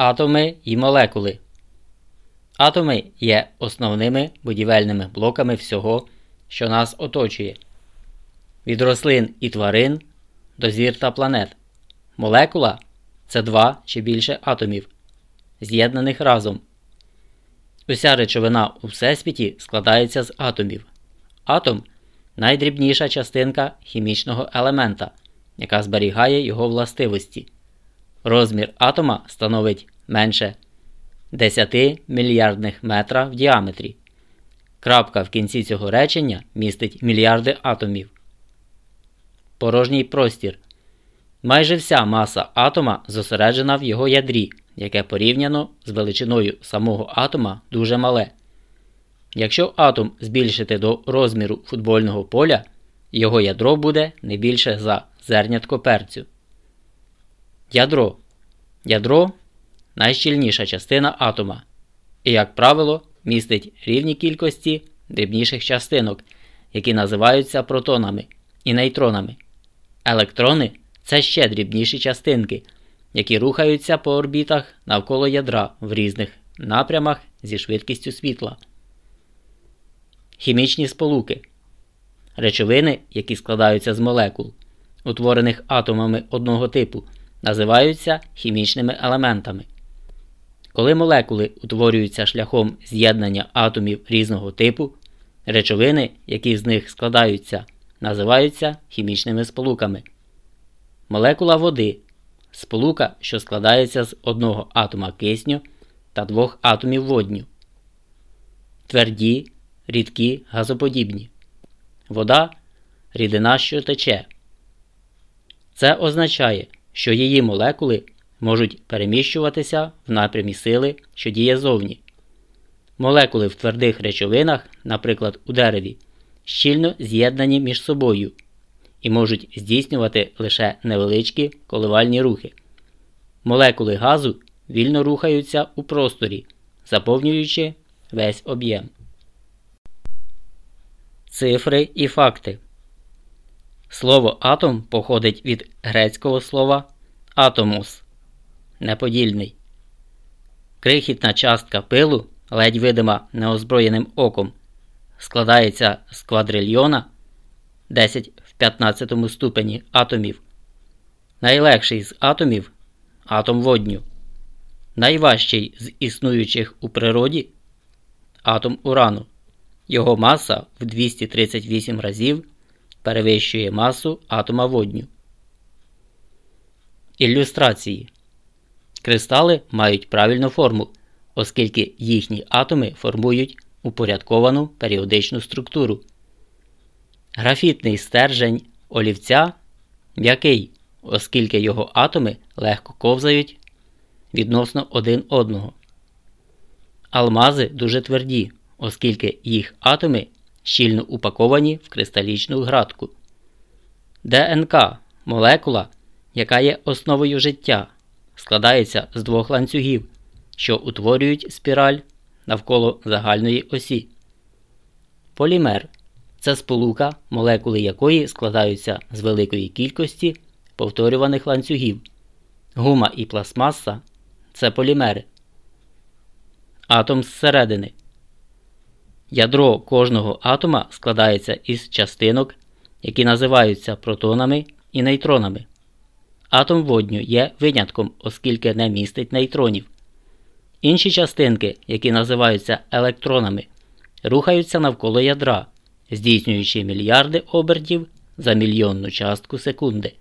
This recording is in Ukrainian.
Атоми і молекули. Атоми є основними будівельними блоками всього, що нас оточує. Від рослин і тварин до зір та планет. Молекула це два чи більше атомів, з'єднаних разом. Уся речовина у всесвіті складається з атомів. Атом найдрібніша частинка хімічного елемента, яка зберігає його властивості. Розмір атома становить менше 10 мільярдних метра в діаметрі. Крапка в кінці цього речення містить мільярди атомів. Порожній простір. Майже вся маса атома зосереджена в його ядрі, яке порівняно з величиною самого атома дуже мале. Якщо атом збільшити до розміру футбольного поля, його ядро буде не більше за зернятко перцю. Ядро. Ядро найщільніша частина атома і, як правило, містить рівні кількості дрібніших частинок, які називаються протонами і нейтронами. Електрони це ще дрібніші частинки, які рухаються по орбітах навколо ядра в різних напрямах зі швидкістю світла. Хімічні сполуки речовини, які складаються з молекул, утворених атомами одного типу, називаються хімічними елементами. Коли молекули утворюються шляхом з'єднання атомів різного типу, речовини, які з них складаються, називаються хімічними сполуками. Молекула води сполука, що складається з одного атома кисню та двох атомів водню. Тверді, рідкі, газоподібні. Вода рідина, що тече. Це означає, що її молекули можуть переміщуватися в напрямі сили, що діє зовні. Молекули в твердих речовинах, наприклад, у дереві, щільно з'єднані між собою і можуть здійснювати лише невеличкі коливальні рухи. Молекули газу вільно рухаються у просторі, заповнюючи весь об'єм. Цифри і факти. Слово атом походить від грецького слова атомос неподільний. Крихітна частка пилу, ледь видима неозброєним оком, складається з квадрильйона 10 в 15 ступені атомів. Найлегший з атомів атом водню. Найважчий з існуючих у природі атом урану. Його маса в 238 разів перевищує масу атома водню. Ілюстрації Кристали мають правильну форму, оскільки їхні атоми формують упорядковану періодичну структуру. Графітний стержень олівця м'який, оскільки його атоми легко ковзають відносно один одного. Алмази дуже тверді, оскільки їх атоми щільно упаковані в кристалічну градку. ДНК молекула, яка є основою життя складається з двох ланцюгів, що утворюють спіраль навколо загальної осі. Полімер це сполука, молекули якої складаються з великої кількості повторюваних ланцюгів. Гума і пластмаса це полімери. Атом зсередини. Ядро кожного атома складається із частинок, які називаються протонами і нейтронами. Атом водню є винятком, оскільки не містить нейтронів. Інші частинки, які називаються електронами, рухаються навколо ядра, здійснюючи мільярди обертів за мільйонну частку секунди.